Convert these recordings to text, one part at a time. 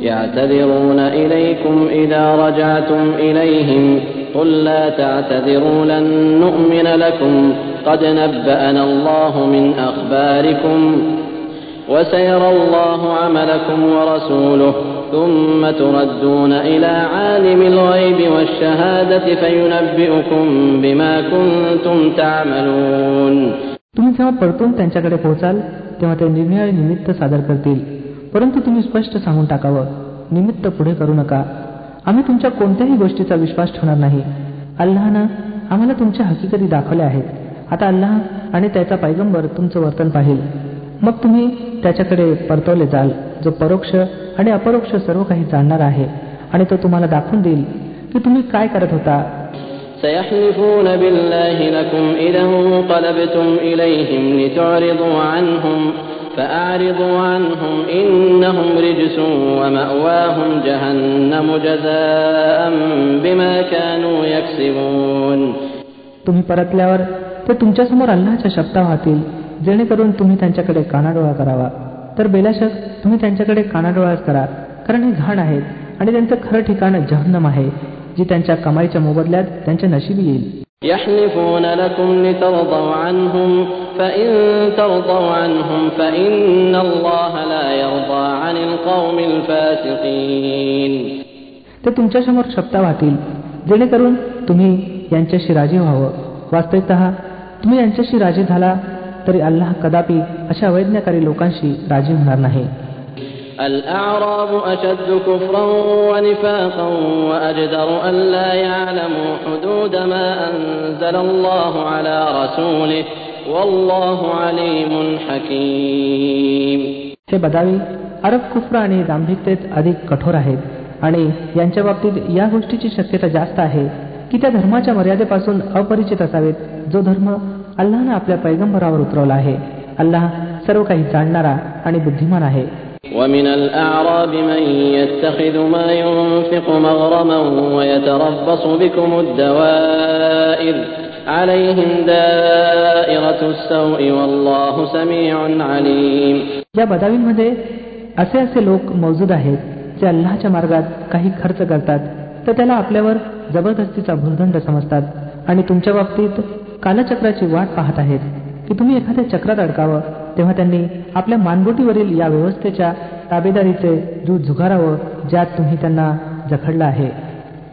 يعتذرون إليكم إذا رجعتم إليهم قل لا تعتذروا لن نؤمن لكم قد نبأنا الله من أخباركم وسيرى الله عملكم ورسوله ثم تردون إلى عالم الغيب والشهادة فينبئكم بما كنتم تعملون तुम्ही जेव्हा परतून त्यांच्याकडे पोहोचाल तेव्हा ते निर्णय निमित्त सादर करतील परंतु तुम्ही स्पष्ट सांगून टाकावं. निमित्त पुढे करू नका. आम्ही तुमच्या कोणत्याही गोष्टीचा विश्वास ठेवणार नाही. अल्लानं आम्हाला तुमच्या हकीकती दाखवल्या आहेत. आता अल्लाह आणि त्याचा पैगंबर तुमचं वर्तन पाहिल. मग तुम्ही त्याच्याकडे परतवले जाल. जो परोक्ष आणि अपरोक्ष सर्व काही जाणणार आहे आणि तो तुम्हाला दाखवून देईल की तुम्ही काय करत होता. سيحلفون بالله لكم إذا انقلبتم إليهم لتعرضوا عنهم فأعرضوا عنهم إنهم رجس ومأواهم جهنم جزاء بما كانوا يكسبون तुम्ही परतल्यावर ते तुमच्यासमोर अल्लाच्या शब्दा वाहतील जेणेकरून तुम्ही त्यांच्याकडे कानाडोळा करावा तर बेलाशक तुम्ही त्यांच्याकडे कानाडोळाच करा कारण हे घाण आहेत आणि त्यांचं खरं ठिकाण जहन्नम आहे जी त्यांच्या कमाईच्या मोबदल्यात त्यांच्या नशिबी येईल يحلفون لكم لترضوا عنهم فإن ترضوا عنهم فإن الله لا يرضى عن القوم الفاسقين ते तुमच्यासमोर शब्दा वाहतील जेणेकरून तुम्ही यांच्याशी राजी व्हावं वास्तविकत तुम्ही यांच्याशी राजी झाला तरी अल्लाह कदापि अशा अवैज्ञाकारी लोकांशी राजी होणार नाही الأعراب أشد كفرا ونفاقا وأجدر أن لا يعلموا حدود ما أنزل الله على رسوله والله عليم حكيم हे बदावी अरब कुफ्र आणि दांभिकतेत अधिक कठोर आहेत आणि यांच्या बाबतीत या गोष्टीची शक्यता जास्त आहे की त्या धर्माच्या मर्यादेपासून अपरिचित असावेत जो धर्म अल्लानं आपल्या पैगंबरावर उतरवला आहे अल्लाह सर्व काही जाणणारा आणि बुद्धिमान आहे ومن الأعراب من يتخذ ما ينفق مغرما ويتربص بكم الدوائر या बदावींमध्ये असे असे लोक मौजूद आहेत जे अल्लाच्या मार्गात काही खर्च करतात तर त्याला आपल्यावर जबरदस्तीचा भूर्दंड समजतात आणि तुमच्या बाबतीत कालचक्राची वाट पाहत आहेत की तुम्ही एखाद्या चक्रात अडकावं तेव्हा त्यांनी आपल्या मानबोटीवरील या व्यवस्थेच्या ताबेदारीचे दूध झुगारावं ज्यात तुम्ही त्यांना जखडलं आहे.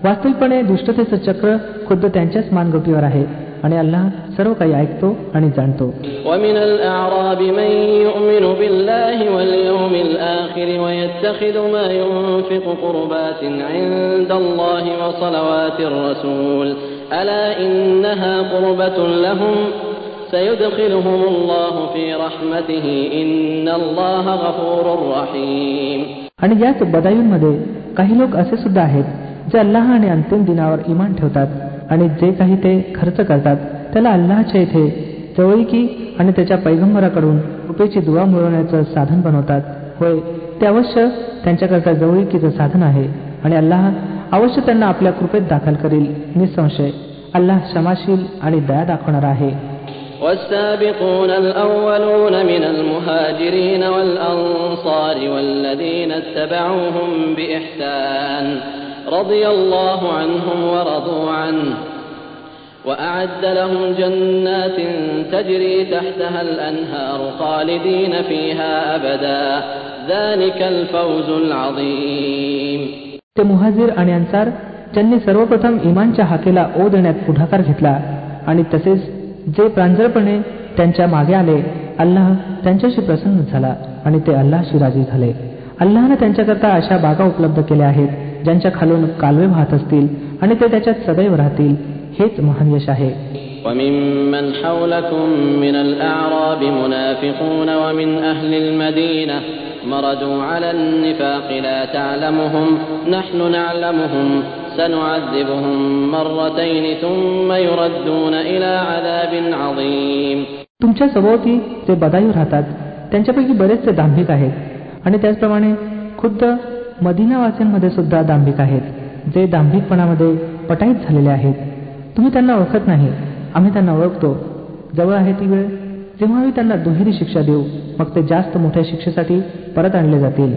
वास्तविकपणे दुष्टतेचं चक्र खुद्द त्यांच्याच मानगटीवर आहे. आणि अल्लाह सर्व काही ऐकतो आणि जाणतो ومن الأعراب من يؤمن بالله واليوم الآخر ويتخذ ما ينفق قربات عند الله وصلوات الرسول ألا إنها قربة لهم سيدخلهم الله في رحمته إن الله غفور رحيم आणि याच बदायूंमध्ये काही लोक असे सुद्धा आहेत जे अल्लाह आणि अंतिम दिनावर इमान ठेवतात आणि जे काही ते खर्च करतात त्याला अल्लाहच्या इथे जवळीकी आणि त्याच्या पैगंबराकडून कृपेची दुवा मिळवण्याचं साधन बनवतात होय ते अवश्य त्यांच्याकरता जवळीकीचं साधन आहे आणि अल्लाह अवश्य त्यांना आपल्या कृपेत दाखल करील निसंशय अल्लाह क्षमाशील आणि दया दाखवणारा आहे والسابقون الأولون من المهاجرين والأنصار والذين اتبعوهم بإحسان رضي الله عنهم ورضوا عنه وأعد لهم جنات تجري تحتها الأنهار خالدين فيها أبدا ذلك الفوز العظيم ते मुहाजीर आणि अन्सार ज्यांनी सर्वप्रथम इमानच्या हाकेला ओ देण्यात पुढाकार घेतला आणि तसेच जे प्रांजळपणे त्यांच्या मागे आले अल्लाह त्यांच्याशी प्रसन्न झाला आणि ते अल्लाहशी राजी झाले अल्लाहने त्यांच्याकरता अशा बागा उपलब्ध केल्या आहेत ज्यांच्या खालून कालवे वाहत असतील आणि ते त्याच्यात सदैव राहतील हेच महान यश आहे وممن حولكم من الأعراب منافقون ومن أهل المدينة مردوا على النفاق لا تعلمهم نحن نعلمهم سنعذبهم مرتين ثم يردون إلى عذاب عظيم तुमच्या सभोवती जे बदायू राहतात त्यांच्यापैकी बरेचसे दांभिक आहेत आणि त्याचप्रमाणे खुद्द मदिनावासींमध्ये सुद्धा दांभिक आहेत. जे दांभिकपणामध्ये पटाईत झालेले आहेत. तुम्ही त्यांना ओळखत नाही. आम्ही त्यांना ओळखतो. जवळ आहे ती वेळ. जेव्हा आम्ही त्यांना दुहेरी शिक्षा देऊ मग ते जास्त मोठ्या शिक्षेसाठी परत आणले जातील.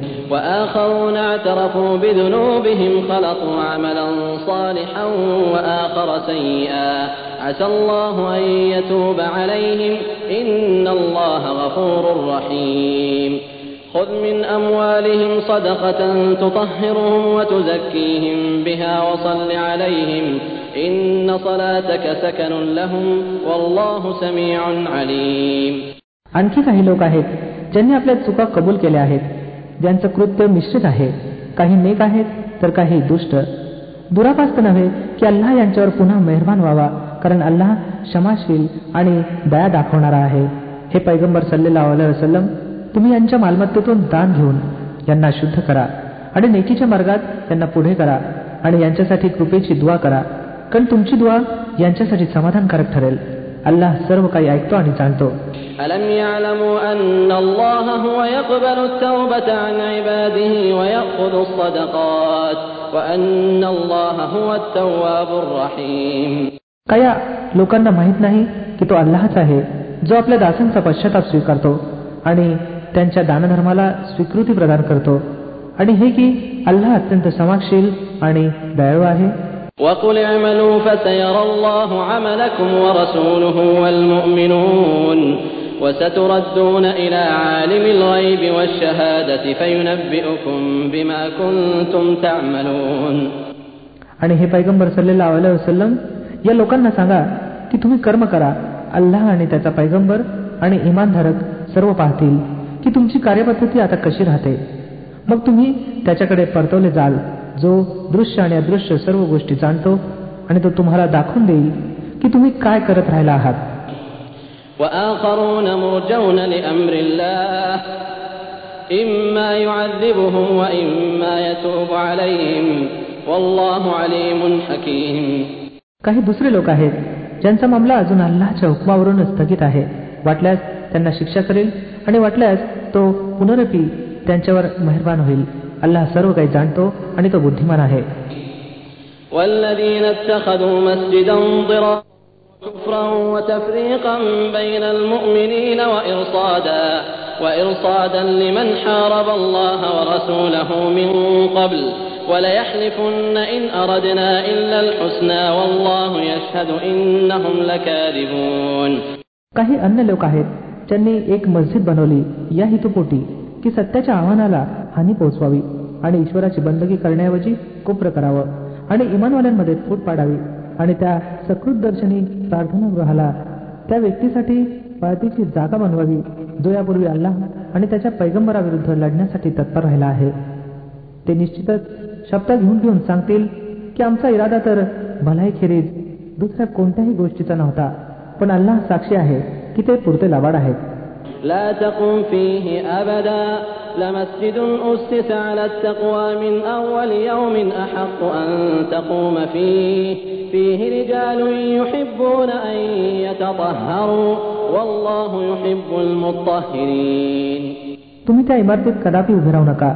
وآخرون اعترفوا بذنوبهم خلطوا عملا صالحا وآخر سيئا عسى الله أن يتوب عليهم إن الله غفور رحيم خذ من أموالهم صدقة تطهرهم وتزكيهم بها وصل عليهم إن صلاتك سكن لهم والله سميع عليم आणखी काही लोक आहेत ज्यांनी आपल्या चुका कबूल केल्या आहेत ज्यांचं कृत्य मिश्रित आहे काही नेक आहेत तर काही दुष्ट दुरापास्त नव्हे की अल्लाह यांच्यावर पुन्हा मेहरबान व्हावा कारण अल्लाह क्षमाशील आणि दया दाखवणारा आहे हे पैगंबर सल्लेला वसलम तुम्ही यांच्या मालमत्तेतून दान घेऊन यांना शुद्ध करा आणि नेकीच्या मार्गात यांना पुढे करा आणि यांच्यासाठी कृपेची दुवा करा कारण तुमची दुवा यांच्यासाठी समाधानकारक ठरेल अल्लाह सर्व काही ऐकतो आणि जाणतो ألم يعلموا أن الله هو يقبل التوبة عن عباده ويأخذ الصدقات وأن الله هو التواب الرحيم काय या लोकांना माहीत नाही की तो अल्लाहच आहे जो आपल्या दासांचा पश्चाताप स्वीकारतो आणि त्यांच्या दानधर्माला स्वीकृती प्रदान करतो आणि हे की अल्लाह अत्यंत समागशील आणि दयाळू आहे وقل اعملوا فسيرى الله عملكم ورسوله والمؤمنون وستردون إلى عالم الغيب والشهادة فينبئكم بما كنتم تعملون आणि हे पैगंबर सल्लेला वसलम या लोकांना सांगा की तुम्ही कर्म करा अल्लाह आणि त्याचा पैगंबर आणि इमानधारक सर्व पाहतील की तुमची कार्यपद्धती आता कशी राहते? मग तुम्ही त्याच्याकडे परतवले जाल जो दृश्य आणि अदृश्य सर्व गोष्टी जाणतो आणि तो तुम्हाला दाखवून देईल की तुम्ही काय करत राहिला आहात. काही दुसरे लोक आहेत ज्यांचा मामला अजून अल्लाच्या हुकमावरून स्थगित आहे. वाटल्यास त्यांना शिक्षा करेल आणि वाटल्यास तो पुनरपी त्यांच्यावर मेहरबान होईल अल्लाह सर्व काही जाणतो आणि तो बुद्धिमान आहे والذين اتخذوا مسجدا ضرارا كفرا وتفريقا بين المؤمنين وإرصادا وإرصادا لمن حارب الله ورسوله من قبل وليحلفن إن أردنا إلا الحسنى والله يشهد إنهم لكاذبون काही अन्य लोक आहेत त्यांनी एक मस्जिद बनवली या हेतुपोटी की सत्याच्या आव्हानाला हानी पोहोचवावी आणि ईश्वराची बंदगी करण्याऐवजी कुप्र करावं आणि इमानवाल्यांमध्ये फूट पाडावी आणि त्या सकृत दर्शनी प्रार्थनागृहाला त्या व्यक्तीसाठी पाळतीची जागा बनवावी जो यापूर्वी अल्लाह आणि त्याच्या पैगंबराविरुद्ध लढण्यासाठी तत्पर राहिला आहे. ते निश्चितच शब्द घेऊन घेऊन सांगतील की आमचा इरादा तर भलाईखेरीज दुसऱ्या कोणत्याही गोष्टीचा नव्हता पण अल्लाह साक्षी आहे. की ते पुरते लाबाड आहेत لا تقم فيه أبدا لمسجد أسس على التقوى من أول يوم أحق أن تقوم فيه فيه رجال يحبون أن يتطهروا والله يحب المطهرين तुम्ही त्या इमारतीत कदापि उभे राहू नका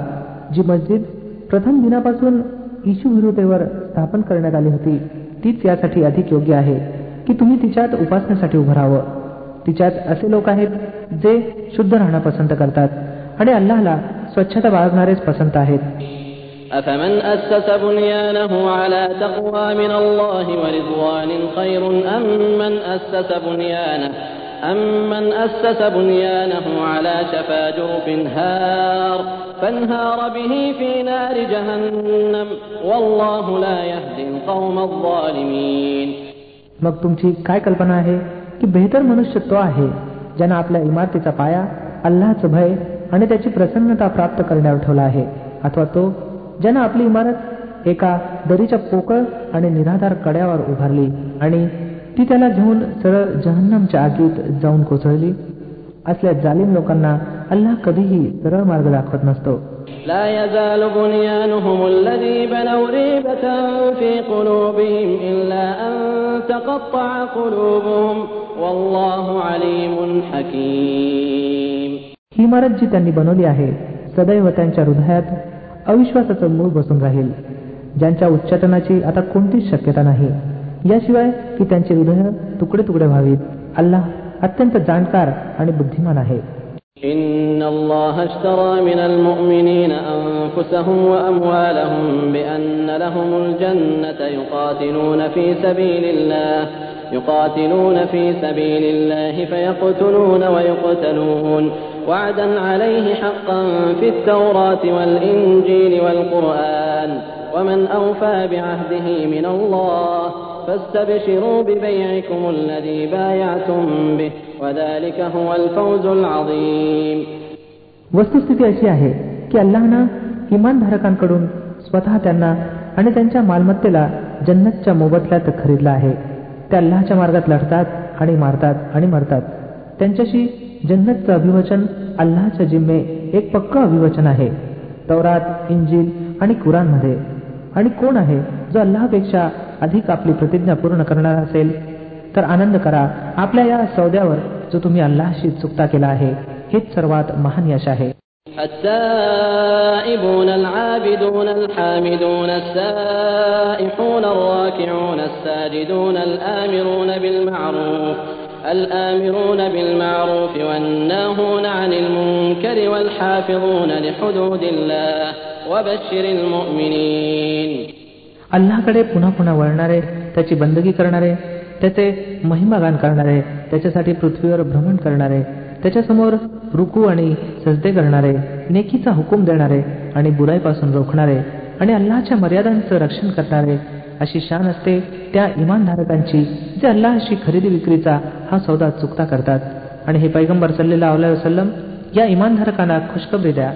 जी मस्जिद प्रथम दिनापासून इशू विरुद्धेवर स्थापन करण्यात आली होती तीच यासाठी अधिक योग्य आहे की तुम्ही तिच्यात उपासनेसाठी उभं राहावं तिच्यात असे लोक आहेत जे शुद्ध राहणं पसंत करतात आणि अल्लाहला स्वच्छता बाळगणारेच पसंत आहेत أفمن أسس بنيانه على تقوى من الله ورضوان خير أم من أسس بنيانه أمن أسس بنيانه على شفا جرف هار فانهار به في نار جهنم والله لا يهدي القوم الظالمين मग तुमची काय कल्पना आहे की बेहतर मनुष्य तो आहे ज्यानं आपल्या इमारतीचा पाया अल्लाचं भय आणि त्याची प्रसन्नता प्राप्त करण्यावर ठेवला आहे अथवा तो ज्यानं आपली इमारत एका दरीच्या पोकळ आणि निराधार कड्यावर उभारली आणि ती त्याला घेऊन सरळ जहन्नमच्या आगीत जाऊन कोसळली असल्या जालिम लोकांना अल्लाह कधीही सरळ मार्ग दाखवत नसतो. لا يزال بنيانهم الذي بنوا ريبة في قلوبهم إلا أن تقطع قلوبهم والله عليم حكيم ही इमारत जी त्यांनी बनवली आहे सदैव त्यांच्या हृदयात अविश्वासाचं मूळ बसून राहील ज्यांच्या उच्चाटनाची आता कोणतीच शक्यता नाही याशिवाय की त्यांचे हृदय तुकडे तुकडे व्हावीत अल्लाह अत्यंत जाणकार आणि बुद्धिमान आहे إن الله اشترى من المؤمنين أنفسهم وأموالهم بأن لهم الجنة يقاتلون في سبيل الله فيقتلون ويقتلون. وعدا عليه حقا في التوراة والإنجيل والقرآن. ومن أوفى بعهده من الله فاستبشروا ببيعكم الذي بايعتم به وذلك هو الفوز العظيم वस्तुस्थिती अशी आहे की अल्लानं इमानधारकांकडून स्वतः त्यांना आणि त्यांच्या मालमत्तेला जन्नतच्या मोबदल्यात खरीदला आहे ते अल्लाच्या मार्गात लढतात आणि मारतात आणि मरतात त्यांच्याशी जन्नतचं अभिवचन अल्लाच्या जिम्मे एक पक्क अभिवचन आहे तौरात इंजिल आणि कुरानमध्ये आणि कोण आहे जो अल्लापेक्षा अधिक आपली प्रतिज्ञा पूर्ण करणार असेल तर आनंद करा आपल्या या सौद्यावर जो तुम्ही अल्लाशी चुकता केला आहे हेच सर्वात महान यश आहे التائبون العابدون الحامدون السائحون الراكعون الساجدون الآمرون بالمعروف الآمرون بالمعروف والناهون عن المنكر والحافظون لحدود الله وبشر المؤمنين अल्लाकडे पुन्हा पुन्हा वळणारे त्याची बंदगी करणारे त्याचे महिमागान करणारे त्याच्यासाठी पृथ्वीवर भ्रमण करणारे त्याच्यासमोर रुकू आणि सजदे करणारे नेकीचा हुकूम देणारे आणि बुराईपासून रोखणारे आणि अल्लाच्या मर्यादांचं रक्षण करणारे अशी शान असते त्या इमानधारकांची जे अल्लाशी खरेदी विक्रीचा हा सौदा चुकता करतात. आणि हे पैगंबर सल्लेला वसलम या इमानधारकांना खुशखबरी द्या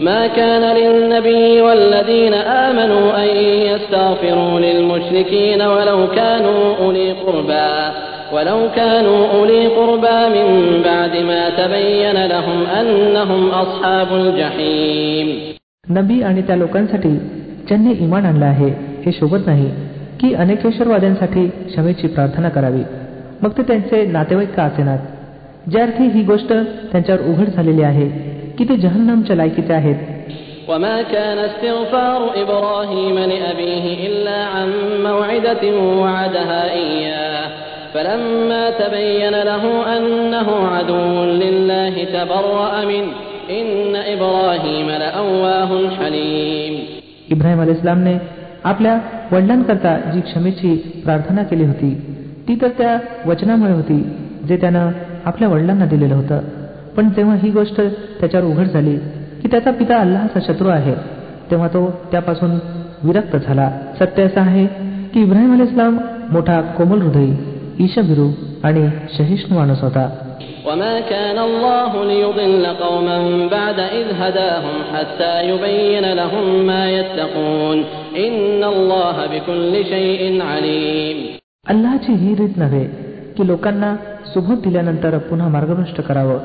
ما كان للنبي والذين آمنوا أن يستغفروا للمشركين ولو كانوا أولي قربى ولو كانوا أولي قربى من بعد ما تبين لهم أنهم أصحاب الجحيم नबी आणि त्या लोकांसाठी ज्यांनी इमान आणलं आहे हे शोभत नाही की अनेकेश्वरवाद्यांसाठी क्षमेची प्रार्थना करावी मग ते त्यांचे नातेवाईक का असेनात ज्या अर्थी ही गोष्ट त्यांच्यावर उघड झालेली आहे की ते जहन्नमच्या लायकीचे आहेत وما كان استغفار إبراهيم لأبيه إلا عن موعدة وعدها إياه فلما تبين له أنه عدو لله تبرأ منه إن إبراهيم لأواه حليم इब्राहिम अल इस्लामने आपल्या वडिलांकरता जी क्षमेची प्रार्थना केली होती ती तर त्या वचनामुळे होती जे त्यानं आपल्या वडिलांना दिलेलं होतं पण जेव्हा ही गोष्ट त्याच्यावर उघड झाली की त्याचा पिता अल्लाचा शत्रू आहे तेव्हा तो त्यापासून विरक्त झाला सत्य असं आहे की इब्राहिम अल इस्लाम मोठा कोमल हृदयी ईशभिरू आणि सहिष्णू माणूस होता وما كان الله ليضل قوما بعد إذ هداهم حتى يبين لهم ما يتقون إن الله بكل شيء عليم अल्लाची ही रीत नव्हे की लोकांना सुबोध दिल्यानंतर पुन्हा मार्गभ्रष्ट करावं.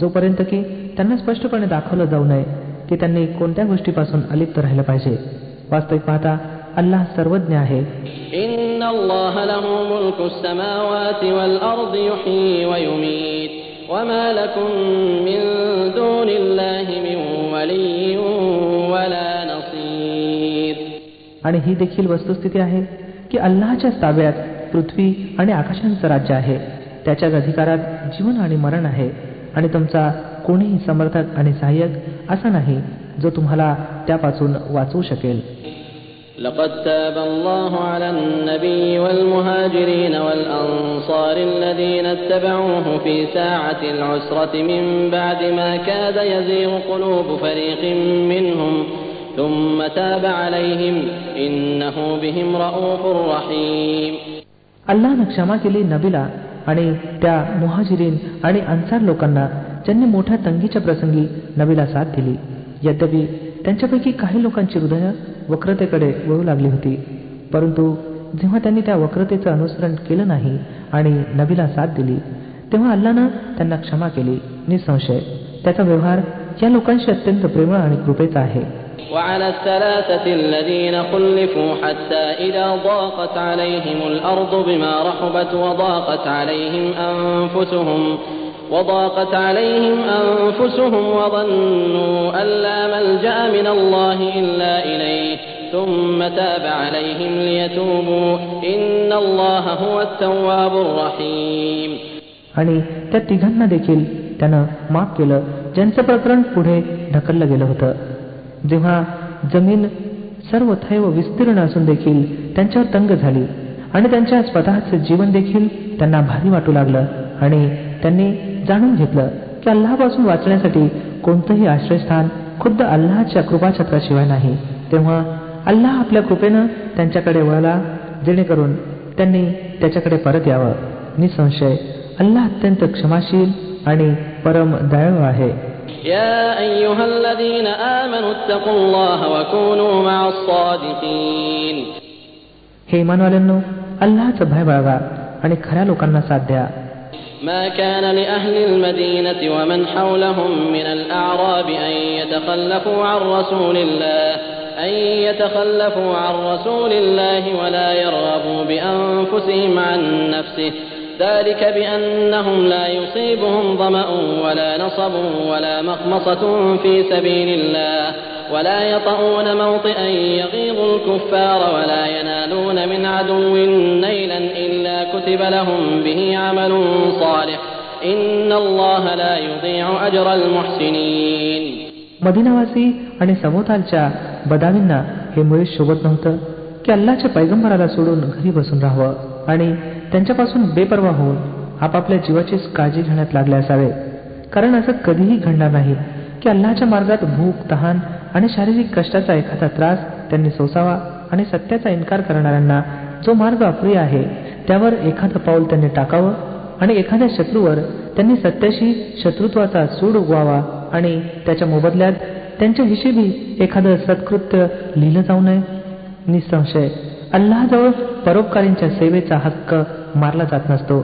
जोपर्यंत की त्यांना स्पष्टपणे दाखवलं जाऊ नये की त्यांनी कोणत्या गोष्टीपासून अलिप्त राहिलं पाहिजे. वास्तविक पाहता अल्लाह सर्वज्ञ आहे. आणि ही देखील वस्तुस्थिती आहे की अल्लाच्या ताब्यात पृथ्वी आणि आकाशांचं राज्य आहे. त्याच्याच अधिकारात जीवन आणि मरण आहे आणि तुमचा कोणीही समर्थक आणि सहाय्यक असा नाही जो तुम्हाला त्यापासून वाचवू शकेल لقد تاب الله على النبي والمهاجرين والأنصار الذين اتبعوه في ساعة العسرة من بعد ما كاد يزيغ قلوب فريق منهم ثم تاب عليهم إنه بهم رؤوف رحيم अल्लानं क्षमा केली नबीला आणि त्या मुहाजिरीन आणि अन्सार लोकांना ज्यांनी मोठ्या तंगीच्या प्रसंगी नबीला साथ दिली. यद्यपि त्यांच्यापैकी काही लोकांची हृदय वक्रतेकडे वळू लागली होती परंतु जेव्हा त्यांनी त्या वक्रतेचं अनुसरण केलं नाही आणि नबीला साथ दिली तेव्हा अल्लानं त्यांना क्षमा केली. निसंशय त्याचा व्यवहार या लोकांशी अत्यंत प्रेमळ आणि कृपेचा आहे. وعلى الثلاثة الذين خلفوا حتى إذا ضاقت عليهم الأرض بما رحبت وضاقت عليهم أنفسهم وضاقت عليهم أنفسهم وظنوا أن لا ملجأ من الله إلا إليه ثم تاب عليهم ليتوبوا إن الله هو التواب الرحيم आणि त्या तिघांना देखील त्यानं माफ केलं ज्यांचं प्रकरण पुढे ढकललं गेलं होतं जेव्हा जमीन सर्व थैव विस्तीर्ण असून देखील त्यांच्यावर तंग झाली आणि त्यांच्या स्वतःचे जीवन देखील त्यांना भारी वाटू लागलं आणि त्यांनी जाणून घेतलं की अल्लापासून वाचण्यासाठी कोणतंही आश्रयस्थान खुद्द अल्लाच्या कृपाछत्राशिवाय नाही. तेव्हा अल्लाह आपल्या कृपेनं त्यांच्याकडे वळला जेणेकरून त्यांनी त्याच्याकडे परत यावं. निसंशय अल्लाह अत्यंत क्षमाशील आणि परम दयाळू आहे. يا أيها الذين آمنوا اتقوا الله وكونوا مع الصادقين हे इमानवाल्यांनो अल्लाचं भय बाळगा आणि खऱ्या लोकांना साथ द्या ما كان لأهل المدينة ومن حولهم من الأعراب أن يتخلفوا عن رسول الله أن يتخلفوا عن رسول الله ولا يرغبوا بأنفسهم عن نفسه ذلك بأنهم لا يصيبهم ظمأ ولا نصب ولا مخمصة في سبيل الله ولا يطؤون موطئا يغيظ الكفار ولا ينالون من عدو نيلا إلا كتب لهم به عمل صالح إن الله لا يضيع أجر المحسنين मदिनावासी आणि सभोवतालच्या बदावींना हे मुळीच शोभत नव्हतं की अल्लाच्या पैगंबराला सोडून घरी बसून राहावं आणि त्यांच्यापासून बेपर्वा होऊन आपापल्या जीवाचीच काळजी घेण्यात लागले असावे. कारण असं कधीही घडणार नाही की अल्लाच्या मार्गात भूक तहान आणि शारीरिक कष्टाचा एखादा त्रास त्यांनी सोसावा आणि सत्याचा इन्कार करणाऱ्यांना जो मार्ग अप्रिय आहे त्यावर एखादं पाऊल त्यांनी टाकावं आणि एखाद्या शत्रूवर त्यांनी सत्याशी शत्रुत्वाचा सूड उगवावा आणि त्याच्या मोबदल्यात त्यांच्या हिशेबी एखादं सत्कृत्य लिहिलं जाऊ नये. निसंशय. अल्लाजवळ परोपकारींच्या सेवेचा हक्क मारला जात नसतो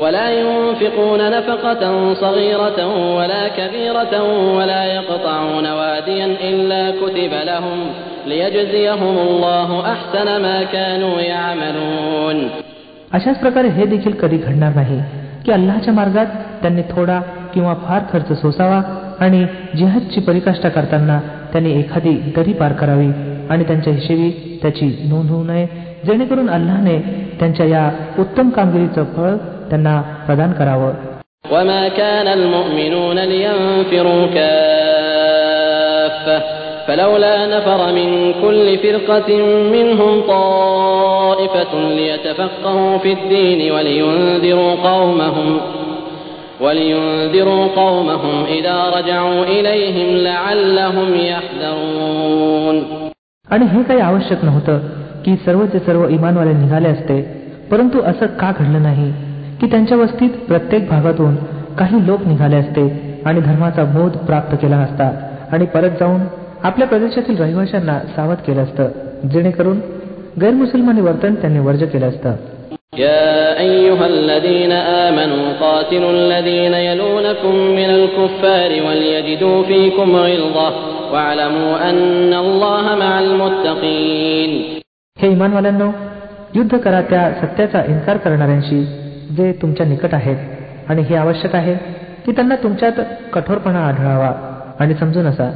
ولا ينفقون نفقة صغيرة ولا كبيرة ولا يقطعون واديا إلا كتب لهم ليجزيهم الله أحسن ما كانوا يعملون अशाच प्रकारे हे देखील कधी घडणार नाही की अल्लाच्या मार्गात त्यांनी थोडा किंवा फार खर्च सोसावा आणि जिहादची परिकाष्ठा करताना त्यांनी एखादी दरी पार करावी आणि त्यांच्या हिशेबी त्याची नोंद होऊ नये जेणेकरून अल्लाने त्यांच्या या उत्तम कामगिरीचं फळ त्यांना प्रदान करावं وما كان المؤمنون لينفروا كافة فلولا نفر من كل فرقة منهم طائفة ليتفقهوا في الدين ولينذروا قومهم ولينذروا قومهم إذا رجعوا إليهم لعلهم يحذرون आणि हे काही आवश्यक नव्हतं की सर्वचे सर्व इमानवाले निघाले असते परंतु असं का घडलं नाही की त्यांच्या वस्तीत प्रत्येक भागातून काही लोक निघाले असते आणि धर्माचा बोध प्राप्त केला असता आणि परत जाऊन आपल्या प्रदेशातील रहिवाशांना सावध केलं असतं जेणेकरून गैरमुसलमानी वर्तन त्यांनी वर्ज केलं असतं. يا أيها الذين آمنوا قاتلوا الذين يلونكم من الكفار وليجدوا فيكم غلظة واعلموا أن الله مع المتقين हे इमानवाल्यांनो युद्ध करा त्या सत्याचा इन्कार करणाऱ्यांशी जे तुमच्या निकट आहेत आणि हे आवश्यक आहे की त्यांना तुमच्यात कठोरपणा आढळावा आणि समजून असा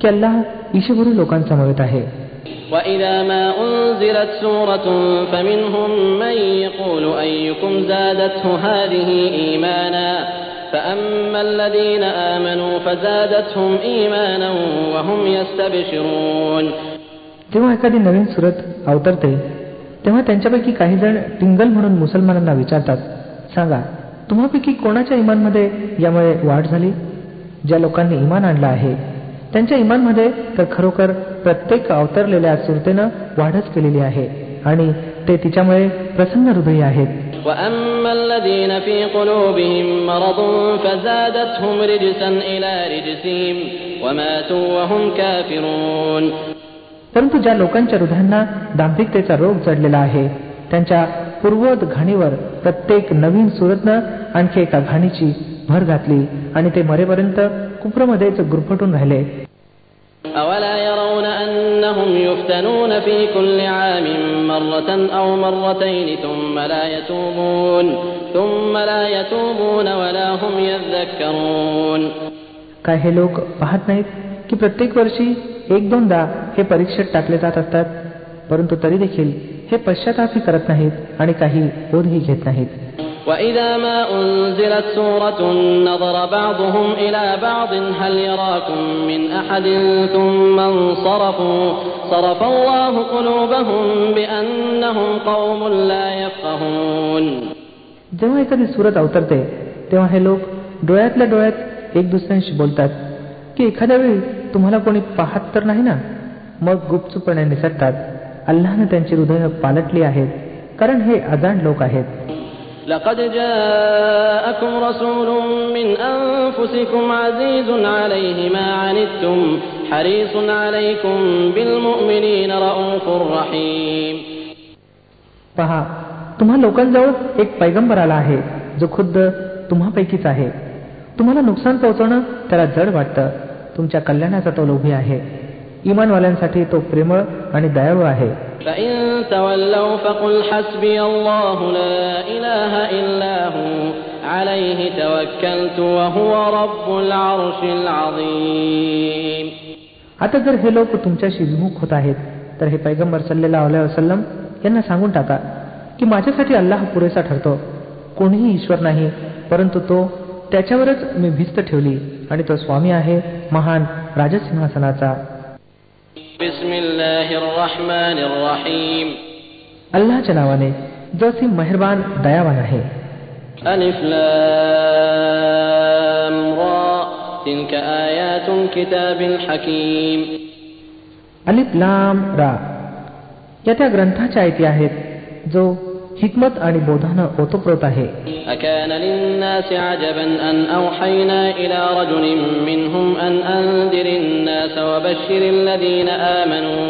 की अल्लाह ईशगुरु लोकांसमवेत आहे وإذا ما أنزلت سورة فمنهم من يقول أيكم زادته هذه إيمانا فأما الذين آمنوا فزادتهم إيمانا وهم يستبشرون जेव्हा एखादी नवीन सुरत अवतरते तेव्हा त्यांच्यापैकी काही जण टिंगल म्हणून मुसलमानांना विचारतात सांगा तुम्हापैकी कोणाच्या इमानमध्ये यामुळे वाढ झाली ज्या लोकांनी इमान आणलं आहे त्यांच्या इमानमध्ये तर खरोखर प्रत्येक अवतरलेल्या सुरतेनं वाढच केलेली आहे आणि ते तिच्यामुळे प्रसन्न हृदयी आहेत. परंतु ज्या लोकांच्या हृदयांना दांभिकतेचा रोग जडलेला आहे त्यांच्या पूर्वोद घाणीवर प्रत्येक नवीन सुरतनं आणखी एका घाणीची भर घातली आणि ते मरेपर्यंत कुप्रमध्येच गुरफटून राहिले أولا يرون أنهم يفتنون في كل عام مرة أو مرتين ثم لا يتوبون ثم لا يتوبون ولا هم يذكرون काय हे लोक पाहत नाहीत की प्रत्येक वर्षी एक दोनदा हे परीक्षेत टाकले जात असतात परंतु तरी देखील हे पश्चातापही करत नाहीत आणि काही बोधही घेत नाहीत وإذا ما أنزلت سورة نظر بعضهم إلى بعض هل يراكم من أحد ثم انصرفوا صرف الله قلوبهم بأنهم قوم لا يفقهون जेव्हा एखादी सुरत अवतरते तेव्हा हे लोक डोळ्यातल्या डोळ्यात एक दुसऱ्यांशी बोलतात की एखाद्या वेळी तुम्हाला कोणी पाहत तर नाही ना मग गुपचूपणे निसटतात अल्लानं त्यांची हृदय पालटली आहेत कारण हे अजाण लोक आहेत لقد جاءكم رسول من أنفسكم عزيز عليه ما عنتم حريص عليكم بالمؤمنين رؤوف رحيم पहा तुम्हा लोकांजवळ एक पैगंबर आला आहे जो खुद्द तुम्हापैकीच आहे तुम्हाला नुकसान पोहोचवणं त्याला जड वाटतं तुमच्या कल्याणाचा तो लोभी आहे इमानवाल्यांसाठी तो प्रेमळ आणि दयाळू आहे فإن تولوا فقل حسبي الله لا إله إلا هو عليه توكلت وهو رب العرش العظيم आता जर हे लोक तुमच्याशी विमुख होत आहेत तर हे पैगंबर सल्लेला वसलम यांना सांगून टाका की माझ्यासाठी अल्लाह पुरेसा ठरतो कोणीही ईश्वर नाही परंतु तो त्याच्यावरच मी भिस्त ठेवली आणि तो स्वामी आहे महान राजसिंहासनाचा अल्लाच्या नावाने जो सी मेहरबान दयावान आहे ألف لام را تلك آيات الكتاب الحكيم अलिफ लाम रा या त्या ग्रंथाच्या आयती आहेत जो हिकमत आणि बोधानं ओतप्रोत आहे أكان للناس عجبا أن أوحينا إلى رجل منهم أن أنذر الناس وبشر الذين آمنوا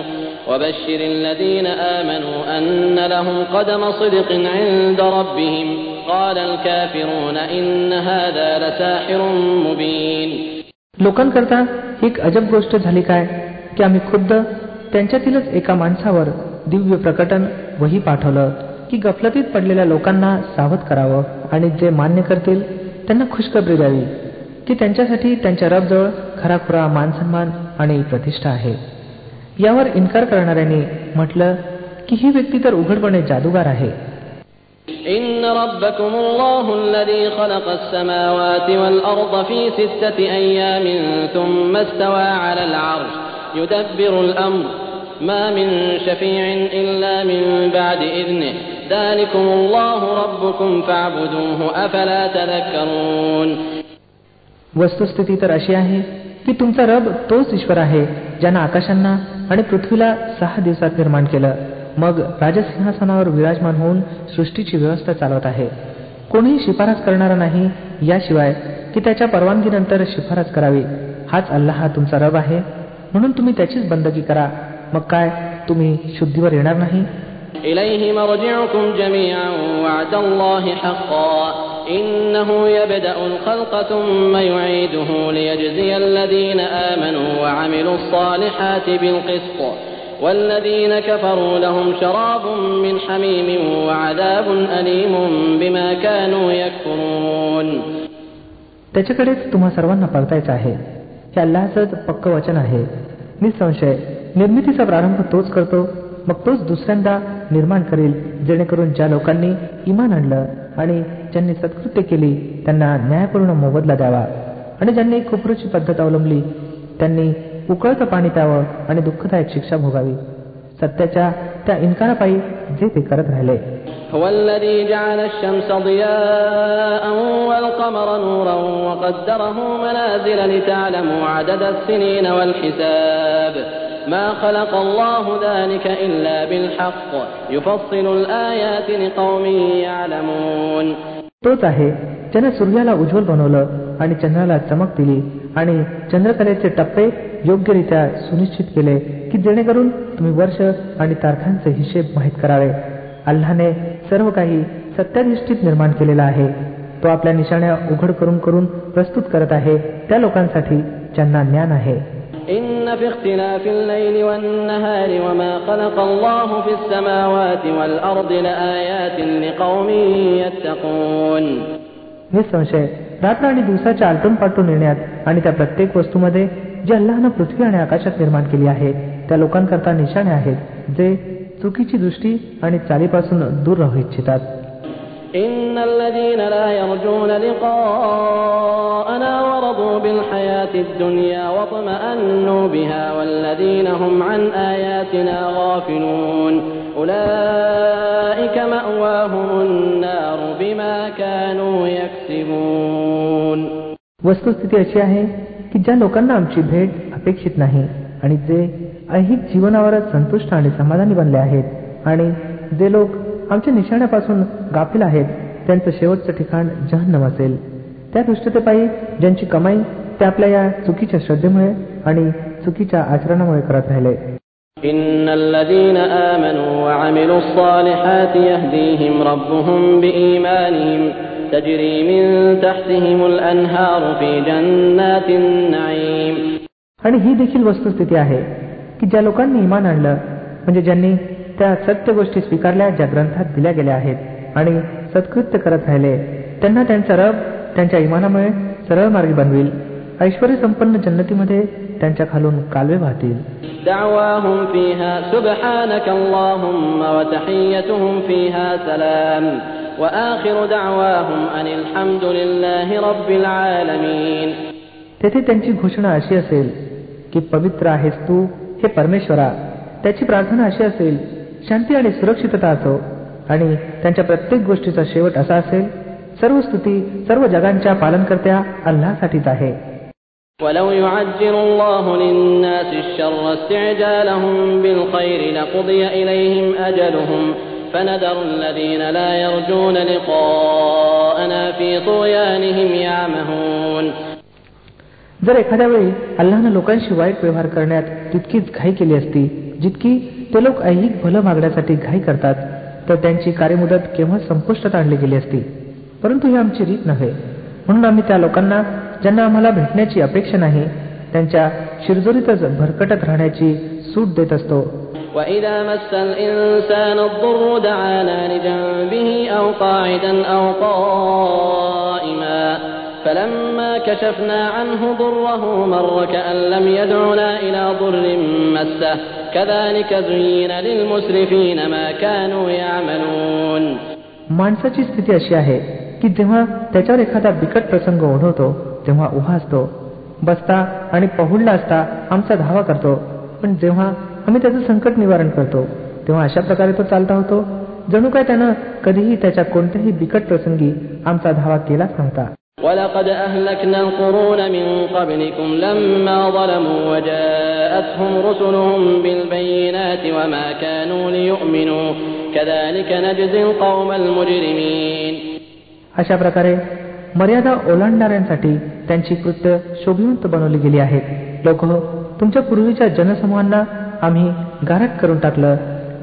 وبشر الذين آمنوا أن لهم قدم صدق عند ربهم قال الكافرون إن هذا لساحر مبين लोकांकरता एक अजब गोष्ट झाली काय की आम्ही खुद्द त्यांच्यातीलच एका माणसावर दिव्य प्रकटन वही पाठवलं की गफलतीत पडलेल्या लोकांना सावध करावं आणि जे मान्य करतील त्यांना खुशखबरी द्यावी की त्यांच्यासाठी त्यांच्या रबजवळ खराखुरा मानसन्मान आणि प्रतिष्ठा आहे यावर इन्कार करणाऱ्यांनी म्हटलं की ही व्यक्ती तर उघडपणे जादूगार आहे إن ربكم الله الذي خلق السماوات والأرض في ستة أيام ثم استوى على العرش يدبر الأمر ما من شفيع إلا من بعد إذنه ذلكم الله ربكم فاعبدوه أفلا تذكرون वस्तुस्थिती तर अशी आहे की तुमचा रब तोच ईश्वर आहे ज्यानं आकाशांना आणि पृथ्वीला सहा दिवसात निर्माण केलं मग राजसिंहासनावर विराजमान होऊन सृष्टीची व्यवस्था चालवत आहे कोणीही शिफारस करणारा नाही याशिवाय की त्याच्या परवानगीनंतर शिफारस करावी हाच अल्लाह तुमचा रब आहे म्हणून तुम्ही त्याचीच बंदगी करा मग काय तुम्ही शुद्धीवर येणार नाही إليه مرجعكم جميعا وعد الله حقا إنه يبدأ الخلق ثم يعيده ليجزي الذين آمنوا وعملوا الصالحات بالقسط والذين كفروا لهم شراب من حميم وعذاب أليم بما كانوا يكفرون त्याच्याकडेच तुम्हा सर्वांना परतायचं आहे हे अल्लाहचंच पक्क वचन आहे निसंशय निर्मितीचा प्रारंभ तोच करतो मग तोच दुसऱ्यांदा निर्माण करेल जेणेकरून ज्या लोकांनी इमान आणलं आणि ज्यांनी सत्कृत्य केली त्यांना न्यायपूर्ण मोबदला द्यावा आणि ज्यांनी खुपरूची पद्धत अवलंबली त्यांनी उकळतं पाणी प्यावं आणि दुःखदायक शिक्षा भोगावी सत्याच्या त्या इन्कारापायी जे ते करत राहिले هو الذي جعل الشمس ضياء والقمر نورا وقدره منازل لتعلموا عدد السنين والحساب ما خلق الله ذلك إلا بالحق يفصل الآيات لقوم يعلمون तोच आहे ज्याने सूर्याला उज्ज्वल बनवलं आणि चंद्राला चमक दिली आणि चंद्रकलेचे टप्पे योग्यरित्या सुनिश्चित केले की जेणेकरून तुम्ही वर्ष आणि तारखांचे हिशेब माहीत करावे अल्लाने सर्व काही सत्याधिष्ठित निर्माण केलेला आहे तो आपल्या निशाण्या उघड करून करून प्रस्तुत करत आहे त्या लोकांसाठी ज्यांना ज्ञान आहे إن في اختلاف الليل والنهار وما خلق الله في السماوات والأرض لآيات لقوم يتقون निसंशय रात्र आणि दिवसाच्या आलटून पालटून येण्यात आणि त्या प्रत्येक वस्तूमध्ये जे अल्लाहनं पृथ्वी आणि आकाशात निर्माण केली आहे त्या लोकांकरता निशाणे आहेत जे चुकीची दृष्टी आणि चालीपासून दूर राहू इच्छितात إن الذين لا يرجون لقاءنا ورضوا بالحياة الدنيا واطمأنوا بها والذين هم عن آياتنا غافلون أولئك مأواهم النار بما كانوا يكسبون वस्तुस्थिती अशी आहे की ज्या लोकांना आमची भेट अपेक्षित नाही आणि जे ऐहिक जीवनावरच संतुष्ट आणि समाधानी बनले आहेत आणि जे लोक आमच्या निशाण्यापासून गाफील आहेत. त्यांचं शेवटचं ठिकाण जहन्नम असेल. त्या दुष्टतेपायी ज्यांची कमाई ते आपल्या या चुकीच्या श्रद्धेमुळे आणि चुकीच्या आचरणामुळे करत राहिले. आणि ही देखील वस्तुस्थिती आहे की ज्या लोकांनी इमान आणलं म्हणजे ज्यांनी त्या सत्य गोष्टी स्वीकारल्या ज्या ग्रंथात दिल्या गेल्या आहेत आणि सत्कृत्य करत राहिले. त्यांना त्यांचा रब त्यांच्या इमानामुळे सरळ मार्ग बनविल. ऐश्वर संपन्न जन्नतीमध्ये त्यांच्या खालून कालवे वाहतील. तेथे त्यांची घोषणा अशी असेल की पवित्र आहेस तू हे परमेश्वरा. त्याची प्रार्थना अशी असेल शांती आणि सुरक्षितता असो आणि त्यांच्या प्रत्येक गोष्टीचा शेवट असा असेल सर्व स्तुती सर्व जगांच्या पालनकर्त्या अल्लासाठीच आहे ولو يعجل الله للناس الشر استعجالهم بالخير لقضي إليهم أجلهم فنذر الذين لا يرجون لقاءنا في طغيانهم يعمهون जर एखाद्या वेळी अल्लानं लोकांशी वाईट व्यवहार करण्यात तितकीच घाई केली असती जितकी ते लोक ऐहिक भलं मागण्यासाठी घाई करतात तर त्यांची कार्यमुदत केव्हा संपुष्टात आणली गेली असती परंतु ही आमची रीत नव्हे म्हणून आम्ही त्या लोकांना ज्यांना आम्हाला भेटण्याची अपेक्षा नाही त्यांच्या शिरजोरीतच भरकटत राहण्याची सूट देत असतो وإذا مس الإنسان الضر دعانا لجنبه أو قاعدا أو قائما فلما كشفنا عنه ضره مر كأن لم يدعنا إلى ضر مسه كذلك زين للمسرفين ما كانوا يعملون माणसाची स्थिती अशी आहे की जेव्हा त्याच्यावर एखादा बिकट प्रसंग ओढवतो तेव्हा उभा असतो बसता आणि पहुडला असता आमचा धावा करतो पण जेव्हा आम्ही त्याचं संकट निवारण करतो तेव्हा अशा प्रकारे तो चालता होतो जणू काय त्यानं कधीही त्याच्या कोणत्याही बिकट प्रसंगी आमचा धावा केलाच नव्हता ولقد أهلكنا القرون من قبلكم لما ظلموا وجاءتهم رسلهم بالبينات وما كانوا ليؤمنوا كذلك نجزي القوم المجرمين अशा प्रकारे मर्यादा ओलांडणाऱ्यांसाठी त्यांची कृत्य शोभिवंत बनवली गेली आहेत लोक तुमच्या पूर्वीच्या जनसमूहांना आम्ही गारट करून टाकलं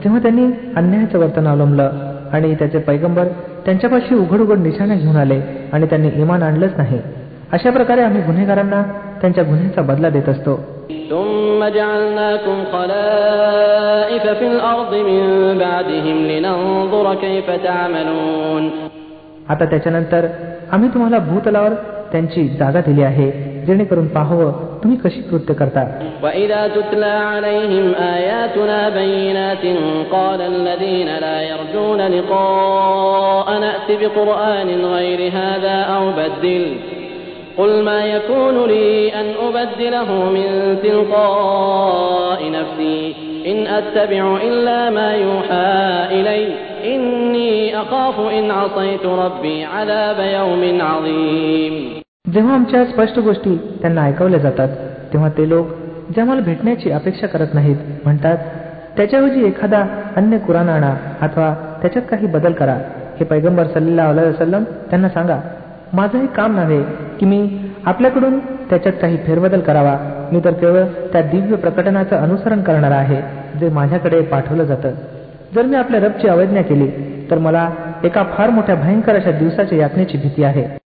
जेव्हा त्यांनी अन्यायाचं वर्तन अवलंबलं आणि त्याचे पैगंबर त्यांच्यापाशी उघड उघड निशाणा घेऊन आले आणि त्यांनी इमान आणलंच नाही. अशा प्रकारे आम्ही गुन्हेगारांना त्यांच्या गुन्ह्याचा बदला देत असतो. आता त्याच्यानंतर आम्ही तुम्हाला भूतलावर त्यांची जागा दिली आहे जेणेकरून पाहावं तुम्ही कशी कृत्य करता وإذا تتلى عليهم آياتنا بينات قال الذين لا يرجون لقاءنا ائت بقرآن غير هذا أو بدل قل ما يكون لي أن أبدله من تلقاء نفسي إن أتبع إلا ما يوحى إلي إني أخاف إن عصيت ربي عذاب يوم عظيم जेव्हा आमच्या स्पष्ट गोष्टी त्यांना ऐकवल्या जातात तेव्हा ते लोक जे आम्हाला भेटण्याची अपेक्षा करत नाहीत म्हणतात त्याच्याऐवजी एखादा अन्य कुराण आणा अथवा त्याच्यात काही बदल करा. हे पैगंबर सल्लेला वसलम त्यांना सांगा माझं हे काम नव्हे की मी आपल्याकडून त्याच्यात काही फेरबदल करावा. मी तर केवळ त्या दिव्य प्रकटनाचं अनुसरण करणार आहे जे माझ्याकडे पाठवलं जातं. जर मी आपल्या रबची अवज्ञा केली तर मला एका फार मोठ्या भयंकर अशा दिवसाच्या यातनेची भीती आहे.